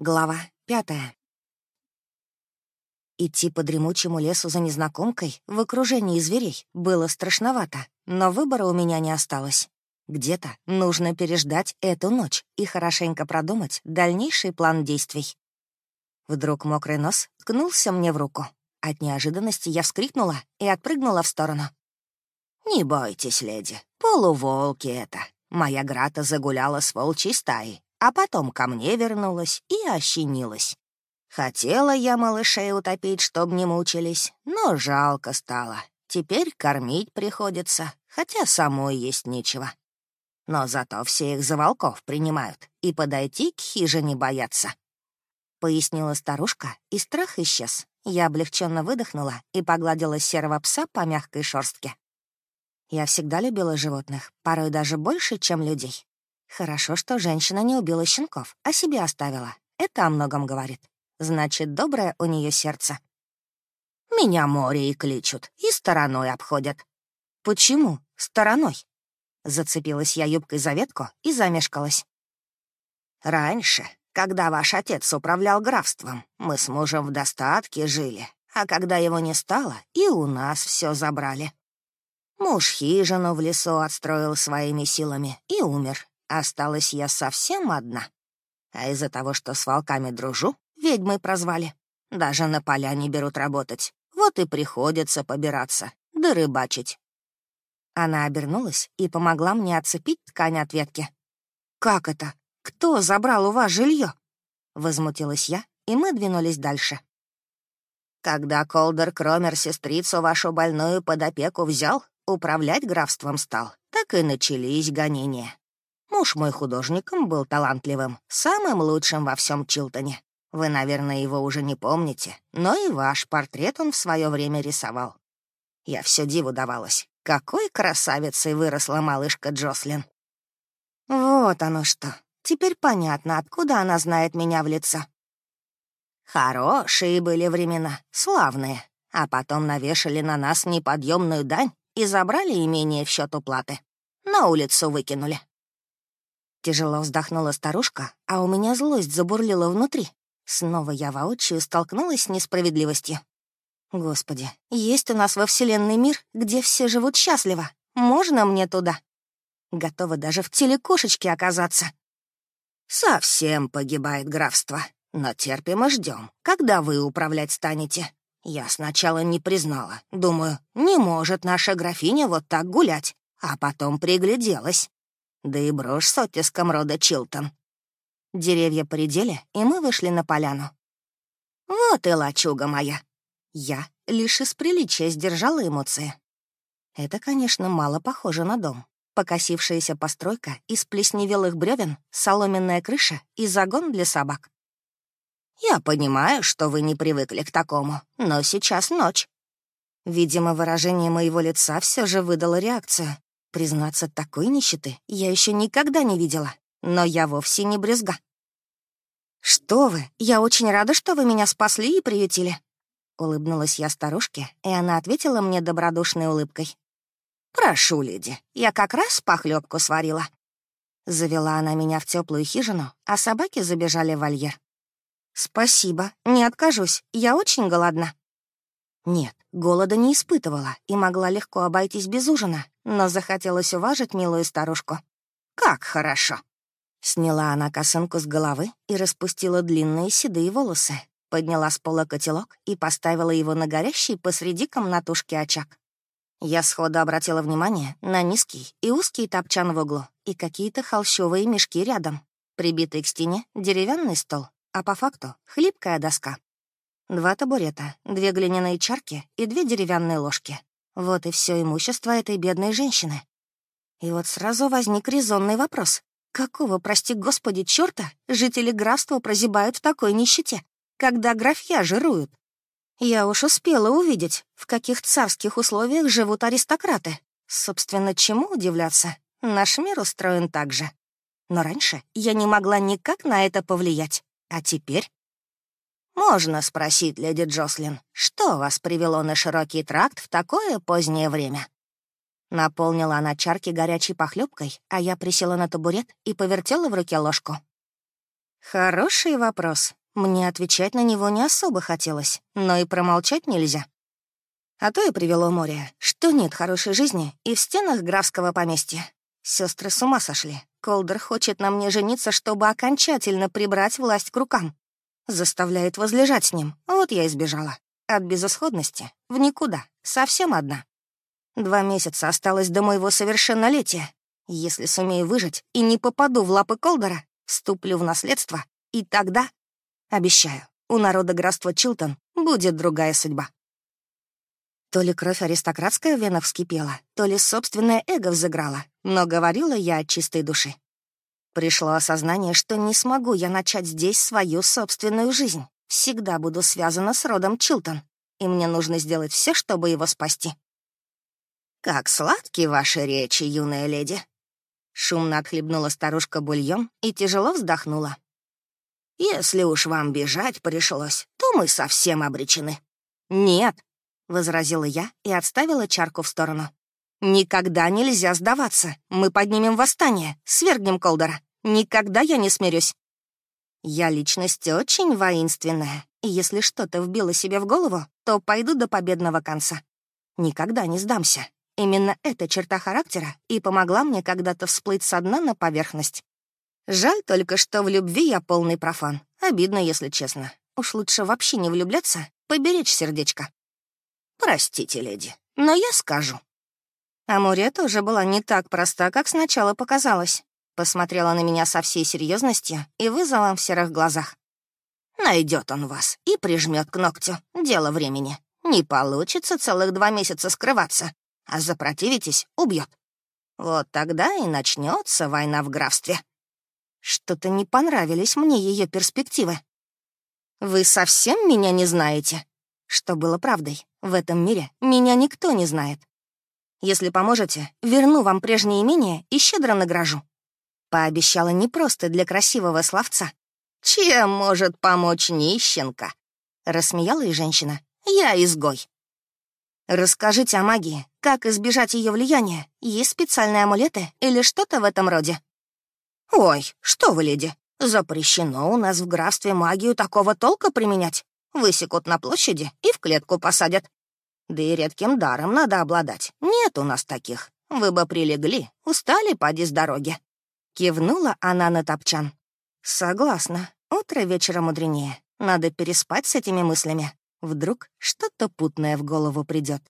Глава пятая. Идти по дремучему лесу за незнакомкой в окружении зверей было страшновато, но выбора у меня не осталось. Где-то нужно переждать эту ночь и хорошенько продумать дальнейший план действий. Вдруг мокрый нос ткнулся мне в руку. От неожиданности я вскрикнула и отпрыгнула в сторону. «Не бойтесь, леди, полуволки это. Моя грата загуляла с волчьей стаей, а потом ко мне вернулась и ощенилась. Хотела я малышей утопить, чтоб не мучились, но жалко стало. Теперь кормить приходится, хотя самой есть нечего. Но зато все их за волков принимают и подойти к хижине боятся. Пояснила старушка, и страх исчез. Я облегченно выдохнула и погладила серого пса по мягкой шорстке. Я всегда любила животных, порой даже больше, чем людей. Хорошо, что женщина не убила щенков, а себе оставила. Это о многом говорит. Значит, доброе у нее сердце. Меня море и кличут, и стороной обходят. Почему стороной? Зацепилась я юбкой за ветку и замешкалась. Раньше, когда ваш отец управлял графством, мы с мужем в достатке жили, а когда его не стало, и у нас все забрали. Муж хижину в лесу отстроил своими силами и умер, Осталась я совсем одна. А из-за того, что с волками дружу, ведьмой прозвали. Даже на поля не берут работать. Вот и приходится побираться, да рыбачить. Она обернулась и помогла мне отцепить ткань от ветки. «Как это? Кто забрал у вас жилье? Возмутилась я, и мы двинулись дальше. Когда Колдер Кромер сестрицу вашу больную под опеку взял, управлять графством стал, так и начались гонения. Муж мой художником был талантливым, самым лучшим во всем Чилтоне. Вы, наверное, его уже не помните, но и ваш портрет он в свое время рисовал. Я все диву давалась. Какой красавицей выросла малышка Джослин. Вот оно что. Теперь понятно, откуда она знает меня в лицо. Хорошие были времена, славные. А потом навешали на нас неподъемную дань и забрали имение в счет уплаты. На улицу выкинули. Тяжело вздохнула старушка, а у меня злость забурлила внутри. Снова я воочию столкнулась с несправедливостью. Господи, есть у нас во Вселенной мир, где все живут счастливо. Можно мне туда? Готова даже в теле кошечки оказаться. Совсем погибает графство, но терпим и ждем, когда вы управлять станете. Я сначала не признала. Думаю, не может наша графиня вот так гулять. А потом пригляделась да и брошь с оттиском рода Чилтон. Деревья поредели, и мы вышли на поляну. «Вот и лачуга моя!» Я лишь из приличия сдержала эмоции. Это, конечно, мало похоже на дом. Покосившаяся постройка из плесневелых бревен, соломенная крыша и загон для собак. «Я понимаю, что вы не привыкли к такому, но сейчас ночь». Видимо, выражение моего лица все же выдало реакцию. Признаться, такой нищеты я еще никогда не видела, но я вовсе не брезга. «Что вы, я очень рада, что вы меня спасли и приютили». Улыбнулась я старушке, и она ответила мне добродушной улыбкой. «Прошу, леди, я как раз похлебку сварила». Завела она меня в теплую хижину, а собаки забежали в вольер. «Спасибо, не откажусь, я очень голодна». Нет, голода не испытывала и могла легко обойтись без ужина, но захотелось уважить милую старушку. «Как хорошо!» Сняла она косынку с головы и распустила длинные седые волосы, подняла с пола котелок и поставила его на горящий посреди комнатушки очаг. Я сходу обратила внимание на низкий и узкий топчан в углу и какие-то холщовые мешки рядом. Прибитый к стене деревянный стол, а по факту — хлипкая доска. Два табурета, две глиняные чарки и две деревянные ложки. Вот и все имущество этой бедной женщины. И вот сразу возник резонный вопрос. Какого, прости господи, черта жители графства прозябают в такой нищете, когда графья жируют? Я уж успела увидеть, в каких царских условиях живут аристократы. Собственно, чему удивляться? Наш мир устроен так же. Но раньше я не могла никак на это повлиять. А теперь «Можно спросить, леди Джослин, что вас привело на широкий тракт в такое позднее время?» Наполнила она чарки горячей похлебкой, а я присела на табурет и повертела в руке ложку. Хороший вопрос. Мне отвечать на него не особо хотелось, но и промолчать нельзя. А то и привело море, что нет хорошей жизни и в стенах графского поместья. Сестры с ума сошли. Колдер хочет на мне жениться, чтобы окончательно прибрать власть к рукам. Заставляет возлежать с ним. Вот я и сбежала. От безысходности в никуда. Совсем одна. Два месяца осталось до моего совершеннолетия. Если сумею выжить и не попаду в лапы Колдера, вступлю в наследство, и тогда, обещаю, у народа графства Чилтон будет другая судьба. То ли кровь аристократская в венах вскипела, то ли собственное эго взыграло, но говорила я от чистой души. Пришло осознание, что не смогу я начать здесь свою собственную жизнь. Всегда буду связана с родом Чилтон, и мне нужно сделать все, чтобы его спасти. «Как сладки ваши речи, юная леди!» Шумно отхлебнула старушка бульон и тяжело вздохнула. «Если уж вам бежать пришлось, то мы совсем обречены». «Нет», — возразила я и отставила чарку в сторону. «Никогда нельзя сдаваться. Мы поднимем восстание, свергнем Колдера. Никогда я не смирюсь». Я личность очень воинственная, и если что-то вбило себе в голову, то пойду до победного конца. Никогда не сдамся. Именно эта черта характера и помогла мне когда-то всплыть со дна на поверхность. Жаль только, что в любви я полный профан. Обидно, если честно. Уж лучше вообще не влюбляться, поберечь сердечко. «Простите, леди, но я скажу». Амуре тоже была не так проста, как сначала показалось. Посмотрела на меня со всей серьезностью и вызовом в серых глазах. Найдет он вас и прижмет к ногтю. Дело времени. Не получится целых два месяца скрываться, а запротивитесь — убьет. Вот тогда и начнется война в графстве. Что-то не понравились мне ее перспективы. Вы совсем меня не знаете? Что было правдой? В этом мире меня никто не знает. Если поможете, верну вам прежнее имение и щедро награжу. Пообещала не просто для красивого словца. «Чем может помочь нищенка?» Рассмеялась женщина. «Я изгой». «Расскажите о магии. Как избежать ее влияния? Есть специальные амулеты или что-то в этом роде?» «Ой, что вы, леди, запрещено у нас в графстве магию такого толка применять. Высекут на площади и в клетку посадят. Да и редким даром надо обладать. Нет у нас таких. Вы бы прилегли, устали поди с дороги». Кивнула она на топчан. «Согласна. Утро вечера мудренее. Надо переспать с этими мыслями. Вдруг что-то путное в голову придет.